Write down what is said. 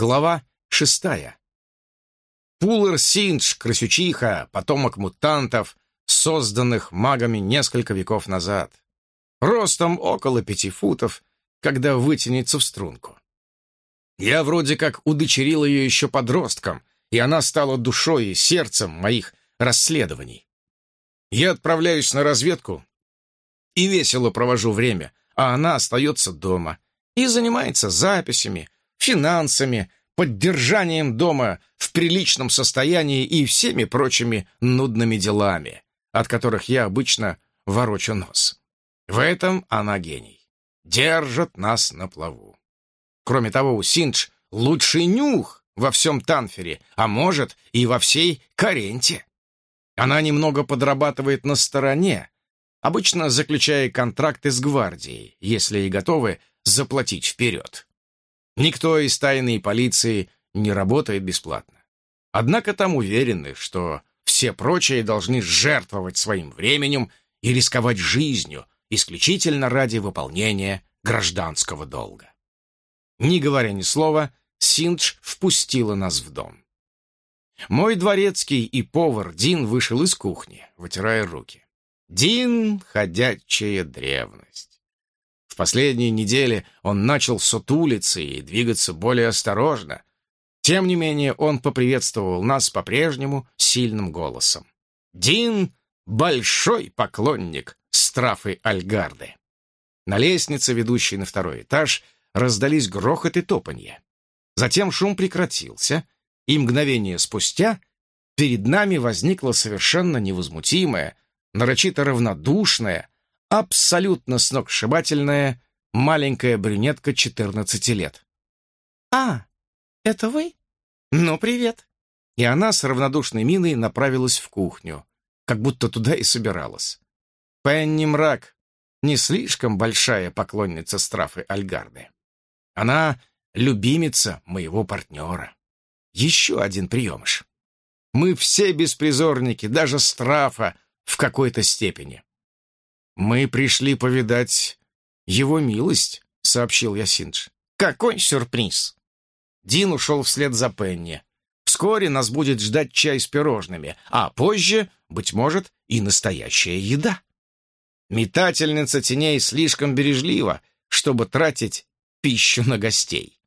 Глава шестая. Пулер Синдж, красючиха, потомок мутантов, созданных магами несколько веков назад. Ростом около пяти футов, когда вытянется в струнку. Я вроде как удочерил ее еще подростком, и она стала душой и сердцем моих расследований. Я отправляюсь на разведку и весело провожу время, а она остается дома и занимается записями, финансами, поддержанием дома в приличном состоянии и всеми прочими нудными делами, от которых я обычно ворочу нос. В этом она гений. Держит нас на плаву. Кроме того, у Синдж лучший нюх во всем Танфере, а может и во всей Каренте. Она немного подрабатывает на стороне, обычно заключая контракты с гвардией, если и готовы заплатить вперед. Никто из тайной полиции не работает бесплатно. Однако там уверены, что все прочие должны жертвовать своим временем и рисковать жизнью исключительно ради выполнения гражданского долга. Не говоря ни слова, Синдж впустила нас в дом. Мой дворецкий и повар Дин вышел из кухни, вытирая руки. Дин — ходячая древность. Последние недели он начал сутулиться и двигаться более осторожно. Тем не менее, он поприветствовал нас по-прежнему сильным голосом. Дин — большой поклонник страфы Альгарды. На лестнице, ведущей на второй этаж, раздались грохот и топанье. Затем шум прекратился, и мгновение спустя перед нами возникла совершенно невозмутимая, нарочито равнодушная, абсолютно сногсшибательная маленькая брюнетка 14 лет. «А, это вы? Ну, привет!» И она с равнодушной миной направилась в кухню, как будто туда и собиралась. Пенни Мрак не слишком большая поклонница страфы Альгарды. Она любимица моего партнера. Еще один приемыш. Мы все беспризорники, даже страфа в какой-то степени. «Мы пришли повидать его милость», — сообщил я Синдж. «Какой сюрприз!» Дин ушел вслед за Пенни. Вскоре нас будет ждать чай с пирожными, а позже, быть может, и настоящая еда. Метательница теней слишком бережлива, чтобы тратить пищу на гостей.